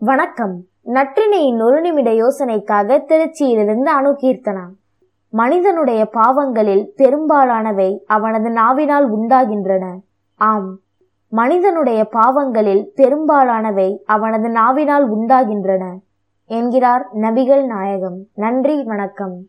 வணக்கம். நற்றினையின் ஒரு நிமிட யோசனைக்காக திருச்சியிலிருந்து அணுகீர்த்தனா. மனிதனுடைய பாவங்களில் பெரும்பாலானவை அவனது நாவினால் உண்டாகின்றன. ஆம். மனிதனுடைய பாவங்களில் பெரும்பாலானவை அவனது நாவினால் உண்டாகின்றன. என்கிறார் நபிகள் நாயகம். நன்றி வணக்கம்.